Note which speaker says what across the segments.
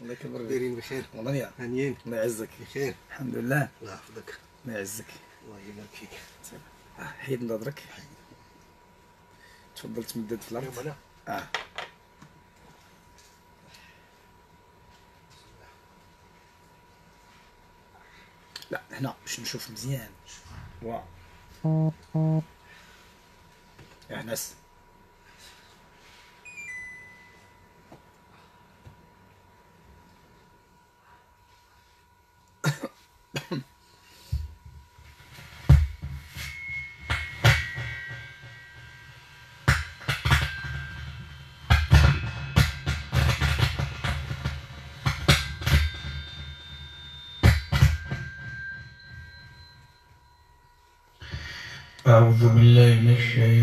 Speaker 1: الله يكبر.
Speaker 2: دايرين بخير.
Speaker 1: والله
Speaker 2: هانيين
Speaker 1: الله يعزك.
Speaker 2: بخير.
Speaker 1: الحمد لله.
Speaker 2: الله يحفظك.
Speaker 1: الله يعزك.
Speaker 2: الله يبارك فيك.
Speaker 1: آه، حيد نظرك. تفضل تمدد في
Speaker 2: الأرض.
Speaker 1: آه. لا هنا باش نشوف مزيان. واو. يا ناس.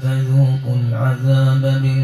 Speaker 3: فذوقوا العذاب بما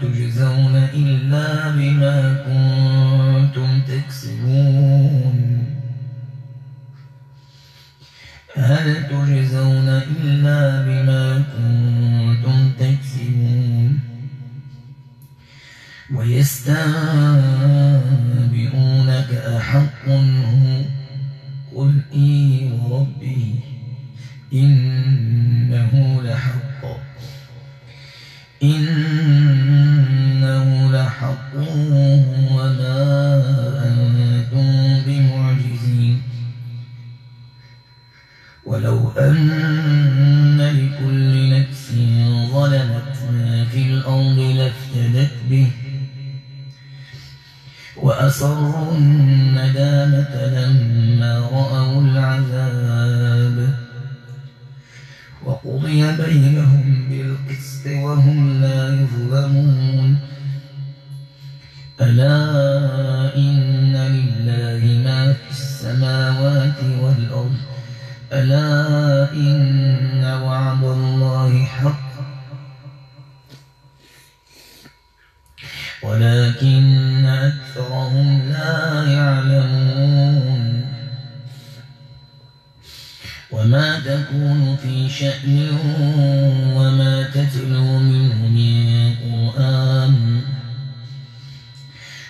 Speaker 3: تجزون إلا بما كنتم تكسبون. هل تجزون إلا بما كنتم تكسبون؟ ويستنبئونك أحق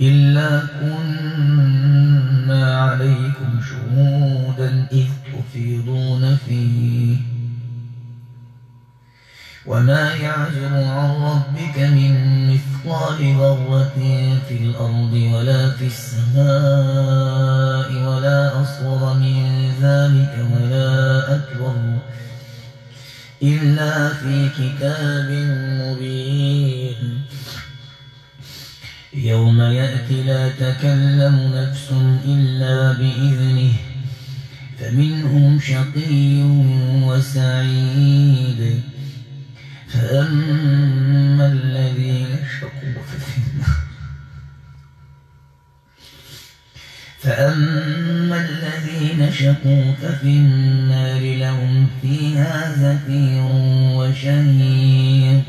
Speaker 3: إلا كنا عليكم شهودا إذ تفيضون فيه وما يعزب عن ربك من مثقال ذرة في الأرض ولا في السماء ولا أصغر من ذلك ولا أكبر إلا في كتاب مبين يوم يأتي لا تكلم نفس إلا بإذنه فمنهم شقي وسعيد. فأما الذين شقوا ففي النار. فأما الذين شقوا ففي النار لهم فيها زفير وشهيق.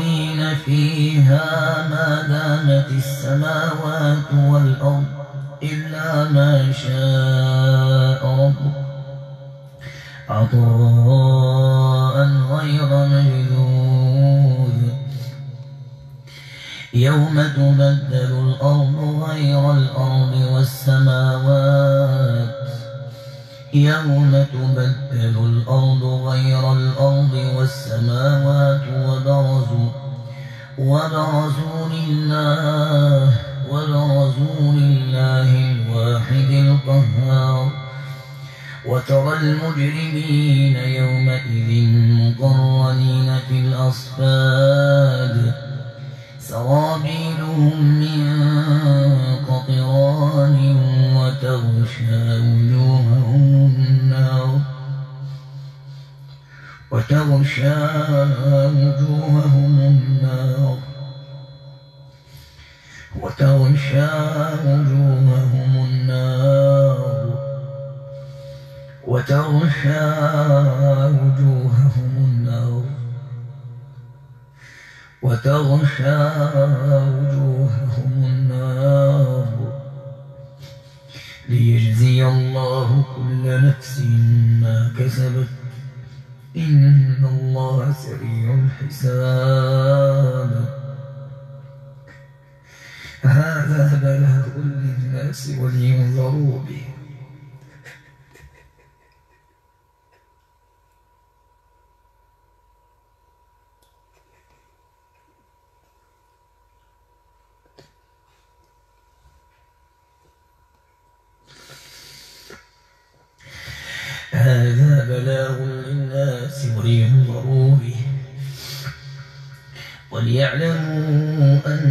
Speaker 3: فيها ما دامت السماوات والأرض إلا ما شاء ربك. عطاء غير مجذوذ. يوم تبدل الأرض غير الأرض والسماوات. يوم تبدل الأرض غير الأرض والسماوات وبرزوا وبرزوا لله وبرزوا لله الواحد القهار. وترى المجرمين يومئذ مقرنين في الأصفاد. سرابيلهم من قطران وتغشى وجوههم النار. وتغشى وجوههم النار. وتغشى وجوههم النار. وتغشى وجوههم النار. وتغشى وجوههم للناس ولينظروا به هذا بلاغ للناس ولينظروا به وليعلموا أنما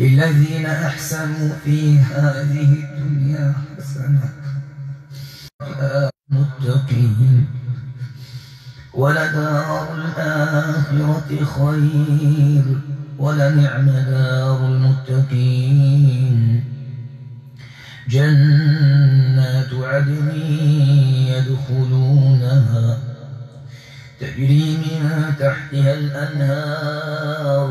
Speaker 3: للذين أحسنوا في هذه الدنيا حسنة متقين. ولدار الآخرة خير ولنعم دار المتقين. جنات عدن يدخلونها تجري من تحتها الأنهار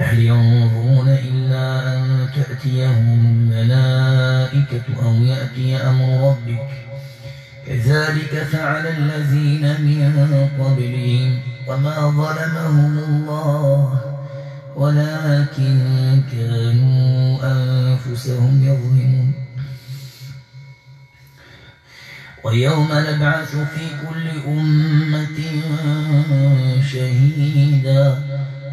Speaker 3: هل ينظرون إلا أن تأتيهم الملائكة أو يأتي أمر ربك؟ كذلك فعل الذين من قبلهم وما ظلمهم الله ولكن كانوا أنفسهم يظلمون. ويوم نبعث في كل أمة شهيدا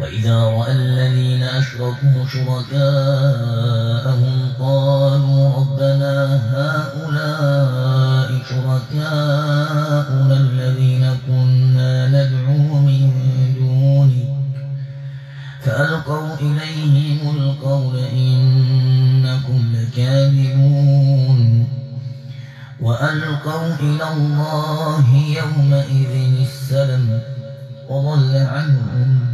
Speaker 3: وإذا رأى الذين أشركوا شركاءهم قالوا ربنا هؤلاء شركاؤنا الذين كنا ندعو من دونك فألقوا إليهم القول إنكم لكاذبون وألقوا إلى الله يومئذ السلم وضل عنهم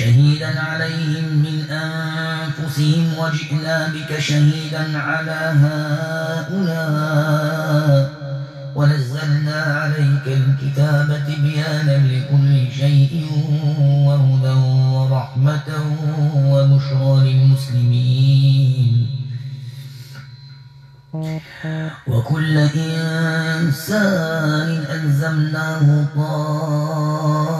Speaker 3: شهيدا عليهم من أنفسهم وجئنا بك شهيدا على هؤلاء ونزلنا عليك الكتاب تبيانا لكل شيء وهدى ورحمة وبشرى للمسلمين. وكل إنسان ألزمناه طائره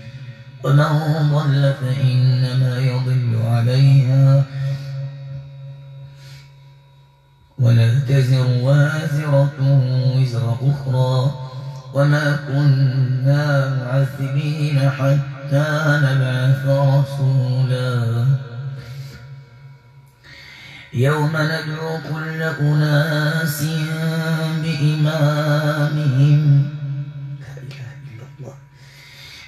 Speaker 3: ومن ضل فإنما يضل عليها. ولا تزر وازرة وزر أخرى. وما كنا معذبين حتى نبعث رسولا. يوم ندعو كل أناس بإمامهم.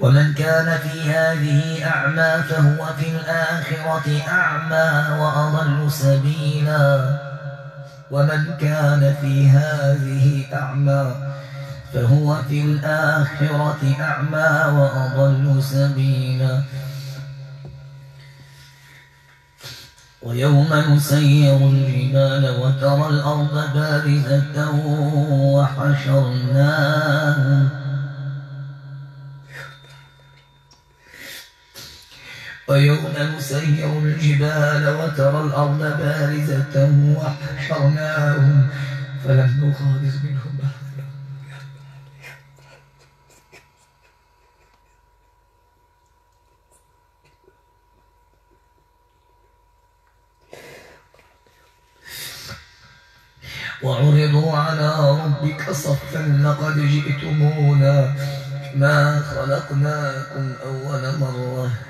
Speaker 3: ومن كان في هذه أعمى فهو في الآخرة أعمى وأضل سبيلا. ومن كان في هذه أعمى فهو في الآخرة أعمى وأضل سبيلا. ويوم نسير الجبال وترى الأرض بارزة وحشرناهم ويوم نسير الجبال وترى الأرض بارزة وحشرناهم فلم نغادر منهم أحدا. وعرضوا على ربك صفا لقد جئتمونا. ما خلقناكم أول مرة.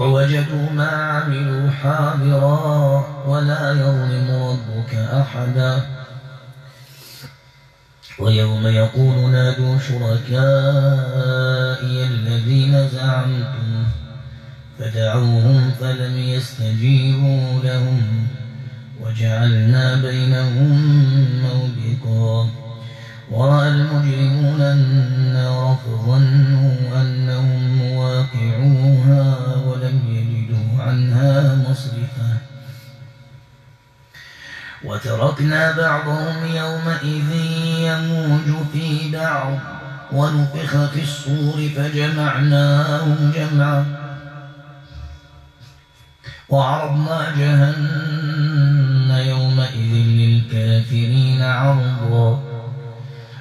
Speaker 3: ووجدوا ما عملوا حاضرا ولا يظلم ربك أحدا. ويوم يقول نادوا شركائي الذين زعمتم فدعوهم فلم يستجيبوا لهم وجعلنا بينهم موبقا. ورأى المجرمون النار فظنوا أنهم مواقعوها ولم يجدوا عنها مصرفا وتركنا بعضهم يومئذ يموج في بعض ونفخ في الصور فجمعناهم جمعا وعرضنا جهنم يومئذ للكافرين عرضا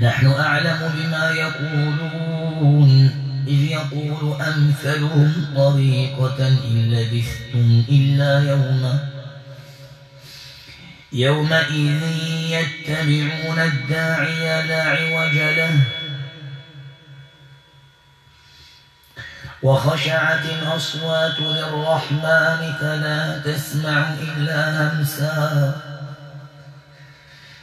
Speaker 3: نحن أعلم بما يقولون. إذ يقول أمثلهم طريقة إن لبثتم إلا يوما يومئذ يتبعون الداعي لا عوج له. وخشعت الأصوات للرحمن فلا تسمع إلا همسا.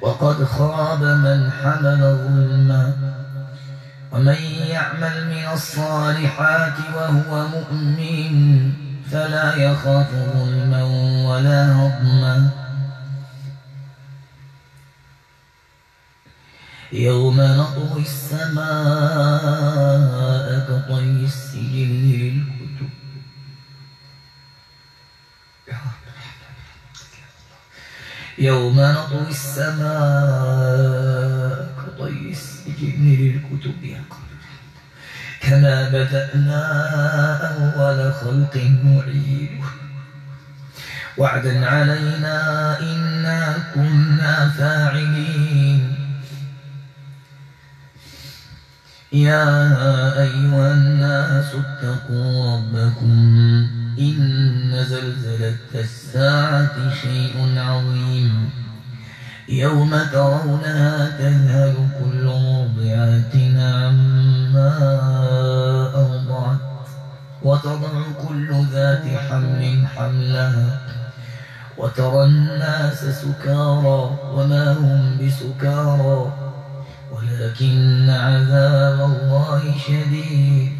Speaker 3: وقد خاب من حمل ظلما ومن يعمل من الصالحات وهو مؤمن فلا يخاف ظلما ولا هضما. يوم نطوي السماء كطي السجل للكتب يوم نطوي السماء كطي السجن للكتب كما بدأنا أول خلق نعيده وعدا علينا إنا كنا فاعلين. يا أيها الناس اتقوا ربكم إن زلزلة الساعة شيء عظيم. يوم ترونها تذهل كل مرضعة عما أرضعت وتضع كل ذات حمل حملها. وترى الناس سكارى وما هم بسكارى. ولكن عذاب الله شديد.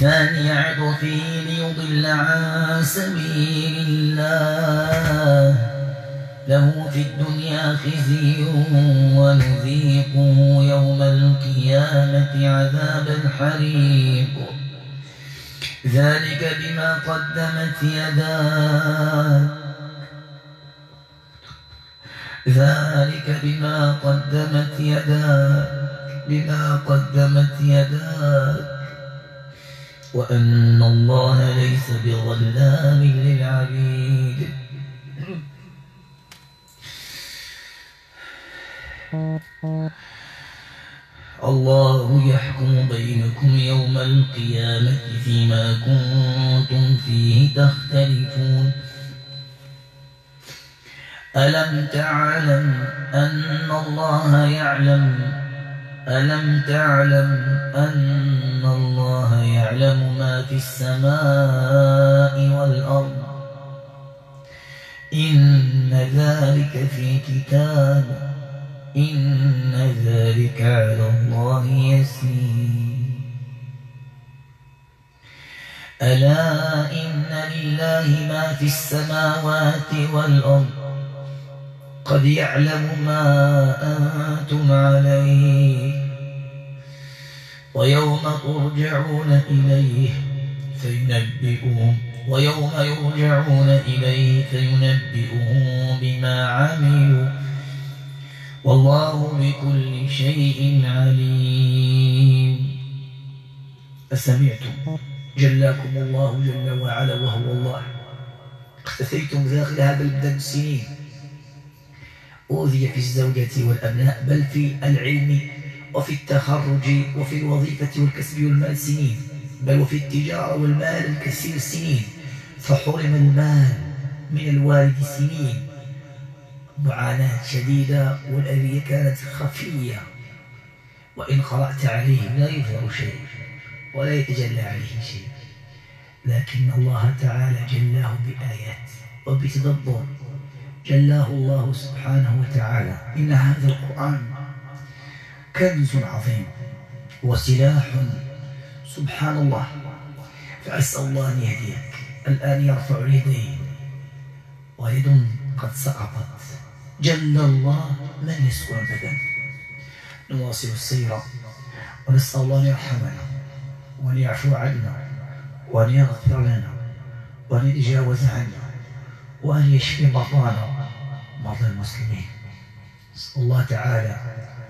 Speaker 3: ثاني عطفه ليضل عن سبيل الله. له في الدنيا خزي ونذيقه يوم القيامة عذاب الحريق. ذلك بما قدمت يداك ذلك بما قدمت يداك بما قدمت يداك وأن الله ليس بظلام للعبيد. الله يحكم بينكم يوم القيامة فيما كنتم فيه تختلفون. ألم تعلم أن الله يعلم ألم تعلم أن الله يعلم ما في السماء والأرض؟ إن ذلك في كتاب إن ذلك على الله يسير. ألا إن لله ما في السماوات والأرض؟ قد يعلم ما أنتم عليه ويوم ترجعون إليه فينبئهم ويوم يرجعون إليه فينبئهم بما عملوا والله بكل شيء عليم
Speaker 2: أسمعتم جلاكم الله جل وعلا وهو الله اختفيتم داخل هذا البلد سنين. أوذي في الزوجة والأبناء بل في العلم وفي التخرج وفي الوظيفة والكسب والمال سنين بل وفي التجارة والمال الكثير سنين فحرم المال من الوالد سنين. معاناة شديدة والأذية كانت خفية. وإن قرأت عليه لا يظهر شيء ولا يتجلى عليه شيء. لكن الله تعالى جلاه بآيات وبتدبر. جلاه الله سبحانه وتعالى. إن هذا القرآن كنز عظيم وسلاح. سبحان الله. فأسأل الله أن يهديك. الآن يرفع اليدين ويد قد سقطت. جل الله من يسكن البدن. نواصل السيرة ونسأل الله أن يرحمنا. وأن يعفو عنا. وأن يغفر لنا. وأن يتجاوز عنا وأن يشفي مرضانا. مرضى المسلمين. نسأل الله تعالى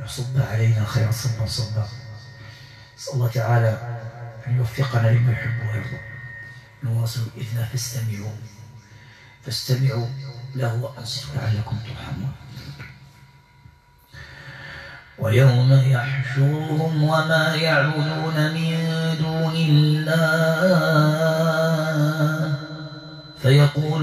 Speaker 2: يصب علينا خير صب صبا. نسأل الله تعالى أن يوفقنا لما يحب ويرضى. نواصل الإذن فاستمعوا. فاستمعوا. له وأنصتوا لعلكم ترحمون. ويوم يحشرهم وما يعبدون من دون الله. فيقول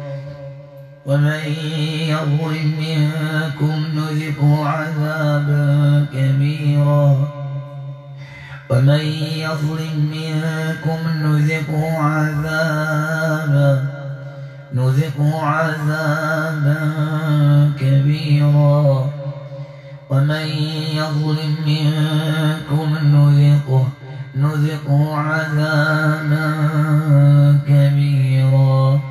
Speaker 2: ومن يظلم منكم نذقه عذابا كبيرا. ومن يظلم منكم نذقه عذابا نذقه عذابا كبيرا. ومن يظلم منكم نذقه نذقه عذابا كبيرا.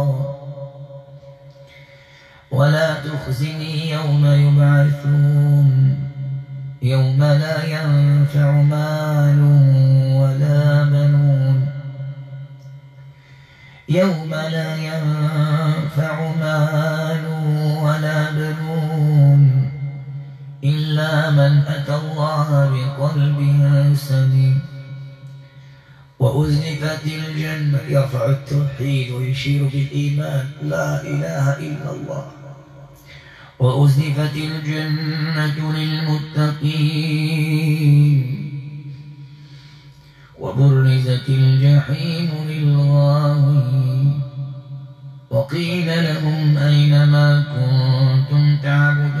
Speaker 3: ولا تخزني يوم يبعثون. يوم لا ينفع مال ولا بنون. يوم لا ينفع مال ولا بنون. إلا من أتى الله بقلب سليم. وأزلفت الجنة. يرفع التوحيد ويشير بالإيمان. لا إله إلا الله. وأزلفت الجنة للمتقين وبرزت الجحيم للغاوين وقيل لهم أين ما كنتم تعبدون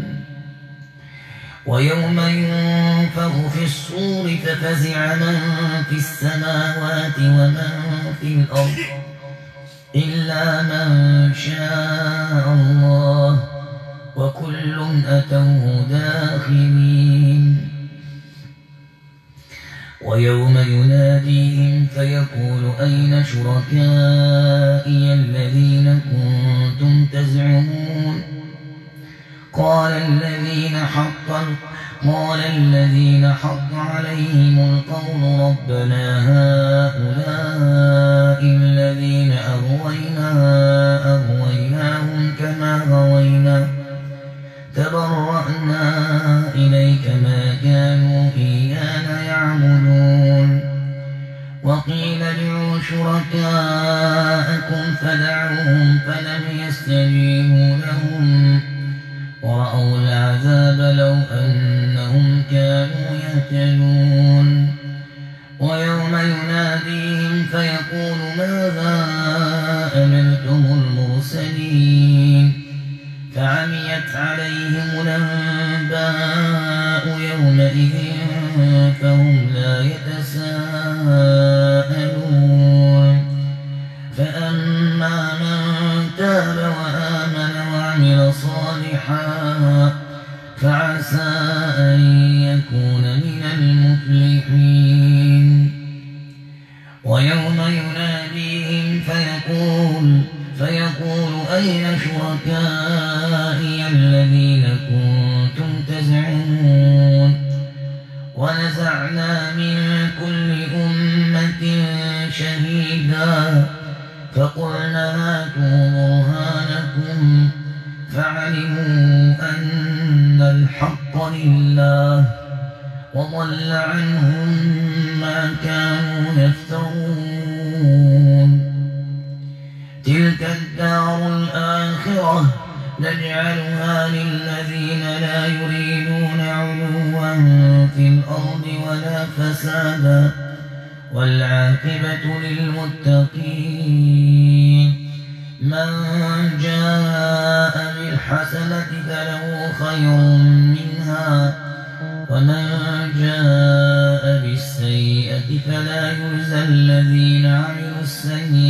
Speaker 3: ويوم ينفخ في الصور ففزع من في السماوات ومن في الأرض إلا من شاء الله وكل أتوه داخلين ويوم يناديهم فيقول أين شركائي الذين كنتم تزعمون قال الذين حق قال الذين حق عليهم القول ربنا هؤلاء الذين أغوينا أغويناهم كما غوينا تبرأنا إليك ما كانوا إيانا يعملون وقيل ادعوا شركاءكم فدعوهم فلم يستجيبوا لهم لا يجزى الذين عملوا السيئات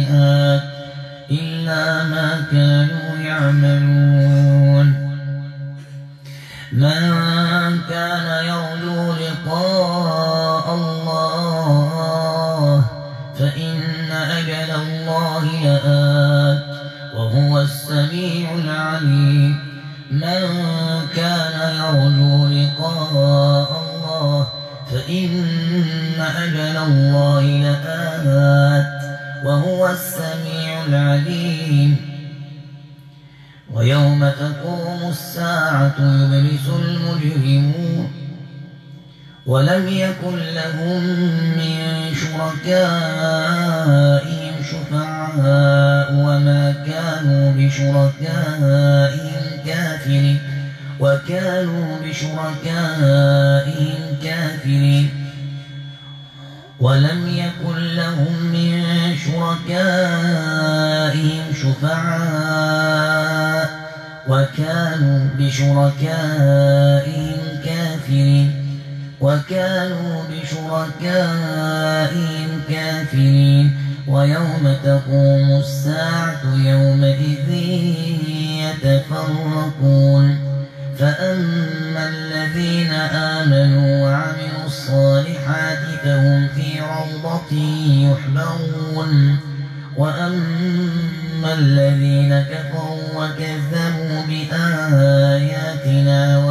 Speaker 3: وأما الذين كفروا وكذبوا بآياتنا و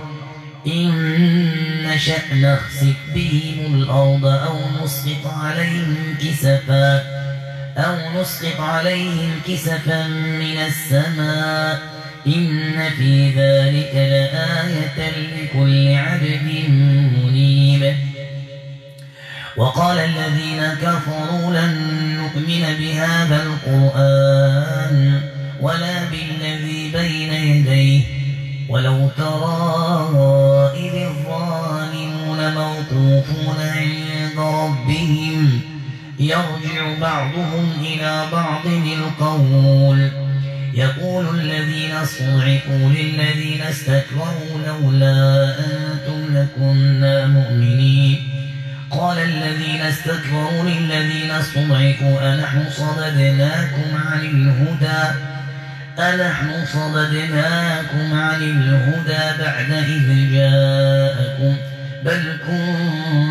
Speaker 3: إن نشأ نخسف بهم الأرض أو نسقط عليهم كسفا أو نسقط عليهم كسفا من السماء إن في ذلك لآية لكل عبد منيب وقال الذين كفروا لن نؤمن بهذا القرآن يرجع بعضهم إلى بعض القول. يقول الذين استضعفوا للذين استكبروا لولا أنتم لكنا مؤمنين. قال الذين استكبروا للذين استضعفوا أنحن صددناكم عن الهدى؟ أنحن صددناكم عن الهدى بعد إذ جاءكم؟ بل كنتم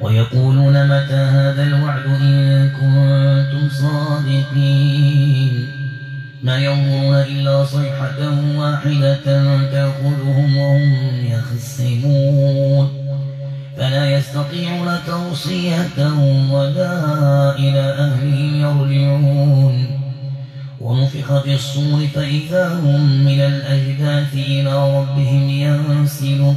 Speaker 3: ويقولون متى هذا الوعد إن كنتم صادقين؟ ما ينظرون إلا صيحة واحدة تأخذهم وهم يخصمون. فلا يستطيعون توصية ولا إلى أهلهم يرجعون. ونفخ في الصور فإذا هم من الأجداث إلى ربهم ينسلون.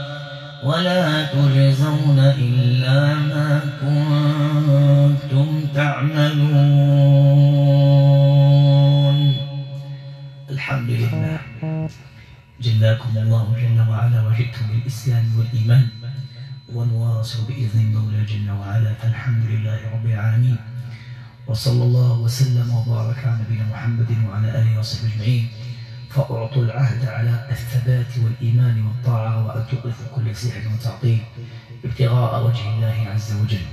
Speaker 3: ولا تجزون إلا ما كنتم تعملون.
Speaker 1: الحمد لله. جلاكم الله جل وعلا وجئتم بالإسلام والإيمان ونواصل بإذن المولى جل وعلا فالحمد لله رب العالمين. وصلى الله وسلم وبارك على نبينا محمد وعلى آله وصحبه أجمعين. فأعطوا العهد على الثبات والإيمان والطاعة وأن تقفوا كل سحر وتعطيل ابتغاء وجه الله عز وجل.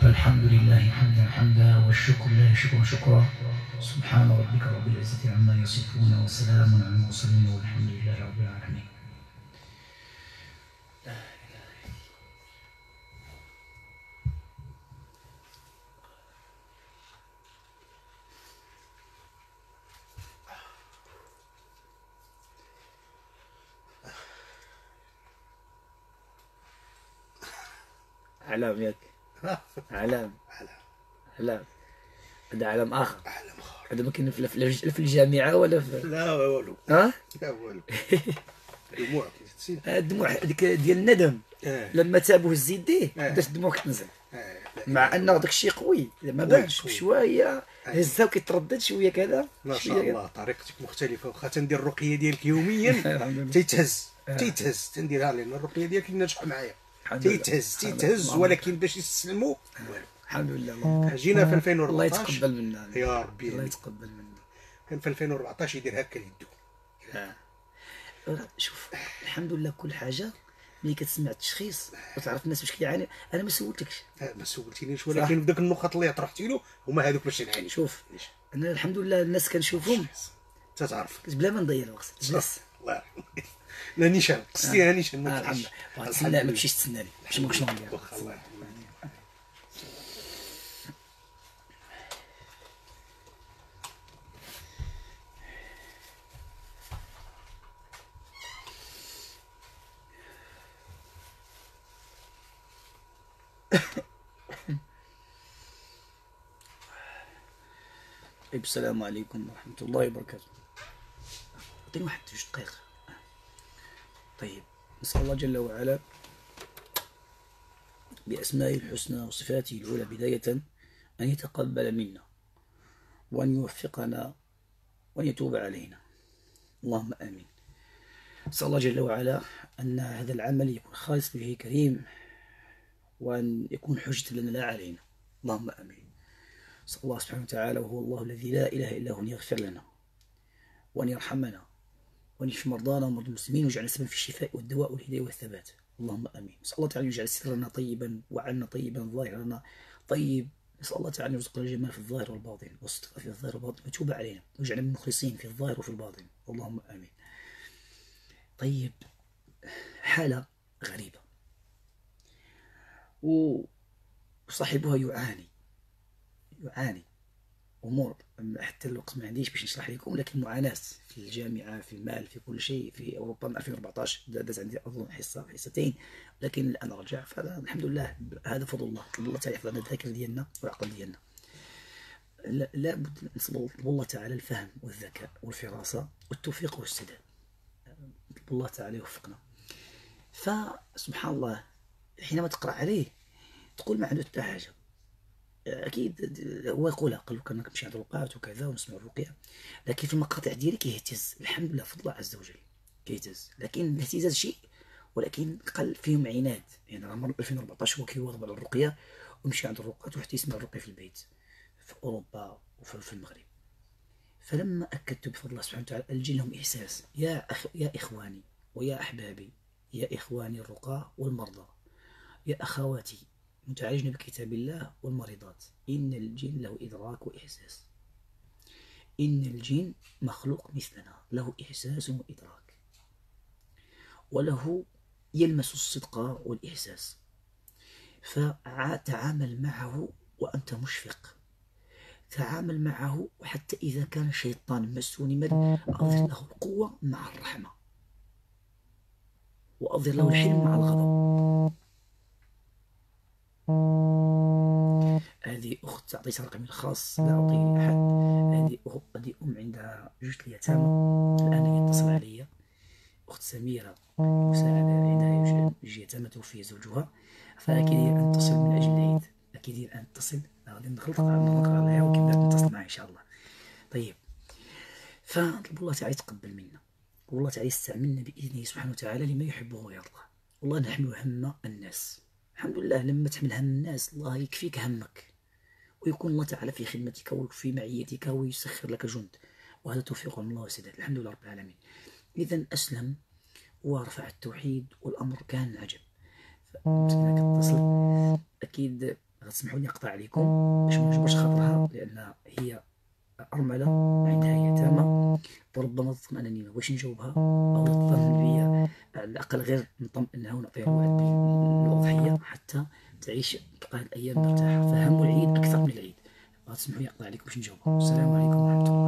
Speaker 1: فالحمد لله حمدا حمدا والشكر لله شكرا شكرا. سبحان ربك رب العزة عما يصفون وسلام على المرسلين والحمد لله رب العالمين.
Speaker 2: علام ياك. علام علام هذا علم آخر.
Speaker 4: علم آخر.
Speaker 2: هذا ما كاين في في- الجامعة ولا في
Speaker 4: لا والو
Speaker 2: ها؟
Speaker 4: لا والو دموع
Speaker 2: الدموع هذيك ديال الندم.
Speaker 4: آه
Speaker 2: لما تابوه الزيديه
Speaker 4: آه.
Speaker 2: بدات الدموع كتنزل.
Speaker 4: آه لا
Speaker 2: مع أن داك الشيء قوي. ما بانش. بشوية. هزها وكيتردد شوية كذا.
Speaker 4: ما شاء. الله طريقتك مختلفة واخا تندير الرقية ديالك يوميا. تيتهز. تيتهز. تنديرها لأن الرقية ديالك ناجحه معايا. تيتهز
Speaker 2: الحمد
Speaker 4: تيتهز. ولكن باش يستسلموا
Speaker 2: الحمد لله. اللهم
Speaker 4: جينا في
Speaker 2: الله
Speaker 4: 2014
Speaker 2: يتقبل منا.
Speaker 4: يا ربي.
Speaker 2: الله يتقبل منا.
Speaker 4: كان في 2014 يدير هكا يدو.
Speaker 2: راه شوف الحمد لله كل حاجة. ملي كتسمع التشخيص وتعرف الناس واش كيعاني أنا ما سولتكش.
Speaker 4: آه، ما سولتينيش ولكن ذوك النقط اللي طرحتي له هما هذوك باش نعاني
Speaker 2: شوف أنا الحمد لله الناس كنشوفهم.
Speaker 4: انت تعرف
Speaker 2: بلا ما نضيع الوقت جلس
Speaker 4: الله يرحمك لا نيشان قصديها نيشان
Speaker 2: آه
Speaker 4: ما
Speaker 2: الحمد
Speaker 4: تجيش.
Speaker 2: لله. تسنى ما تمشيش تسناني باش ما نبقاش نضيع
Speaker 4: واخا الله
Speaker 2: طيب السلام عليكم ورحمة الله وبركاته. أعطيني واحد جوج دقائق طيب. نسأل الله جل وعلا بأسمائه الحسنى وصفاته العلى بداية أن يتقبل منا وأن يوفقنا وأن يتوب علينا. اللهم آمين. نسأل الله جل وعلا أن هذا العمل يكون خالص به كريم وأن يكون حجة لنا لا علينا. اللهم آمين. نسأل الله سبحانه وتعالى وهو الله الذي لا إله إلا هو أن يغفر لنا وأن يرحمنا وأن يشفي مرضانا ومرضى المسلمين ويجعل سبب في الشفاء والدواء والهداية والثبات. اللهم آمين. نسأل الله تعالى أن يجعل سرنا طيبا وعنا طيبا ظاهرنا. طيب نسأل الله تعالى أن يرزقنا الجمال في الظاهر والباطن والصدق في الظاهر والباطن ويتوب علينا ويجعلنا من المخلصين في الظاهر وفي الباطن. اللهم آمين. طيب حالة غريبة. و- وصاحبها يعاني يعاني. أمور. حتى الوقت ما عنديش باش نشرح لكم لكن معاناه في الجامعة في المال في كل شيء في أوروبا من 2014 داز عندي أظن حصه حصتين. لكن الان رجع فالحمد لله هذا فضل الله. الله تعالى يحفظ لنا الذاكرة ديالنا والعقل ديالنا. لا لابد نسال الله تعالى الفهم والذكاء والفراسة والتوفيق والسداد نطلب الله تعالى يوفقنا. فسبحان الله حينما تقرأ عليه تقول ما عنده حتى حاجة. أكيد هو يقولها قال لك أنا كنمشي عند الرقاة وكذا ونسمع الرقية. لكن في المقاطع ديالي كيهتز الحمد لله فضل الله عز وجل كيهتز. لكن الاهتزاز شيء ولكن قل فيهم عناد. يعني راه مر 2014 هو كيواظب على الرقية ومشي عند الرقاة وحتى يسمع الرقية في البيت في أوروبا وفي في المغرب. فلما أكدت بفضل الله سبحانه وتعالى الجن لهم إحساس. يا أخ يا إخواني ويا أحبابي يا إخواني الرقاة والمرضى يا أخواتي متعالجن بكتاب الله والمريضات. إن الجن له إدراك وإحساس. إن الجن مخلوق مثلنا له إحساس وإدراك. وله يلمس الصدق والإحساس. فتعامل معه وأنت مشفق. تعامل معه وحتى إذا كان شيطان مسوني مد أظهر له القوة مع الرحمة. وأظهر له الحلم مع الغضب. هذه أخت تعطيك رقمي الخاص لا اعطيه لاحد هذه هذه أم عندها جوج اليتامى الآن هي اتصل عليا. أخت سميرة مساعدة عندها يجي تم توفي زوجها. فأكيد هي ان تصل من أجل العيد. أكيد هي ان تصل. غادي ندخل نقرا لها وكيف نتصل معها إن شاء الله. طيب. فنطلب الله تعالى يتقبل منا. والله تعالى يستعملنا بإذنه سبحانه وتعالى لما يحبه ويرضى. والله نحمل هم الناس. الحمد لله لما تحمل هم الناس. الله يكفيك همك ويكون الله تعالى في خدمتك وفي معيتك ويسخر لك جند. وهذا توفيق من الله وسداد الحمد لله رب العالمين. إذا أسلم ورفع التوحيد والأمر كان عجب. أكيد غتسمحوا لي أقطع عليكم باش ما نجبرش خاطرها لأن هي أرملة عندها يتامى وربما ما بغيتش نجاوبها أو تظن بي على الأقل غير نطمئنها ونعطيها الوعد بالأضحية حتى تعيش تبقى الأيام مرتاحة. فهم العيد أكثر من العيد. غتسمحوا لي أقطع عليكم باش نجاوبها السلام عليكم ورحمة الله.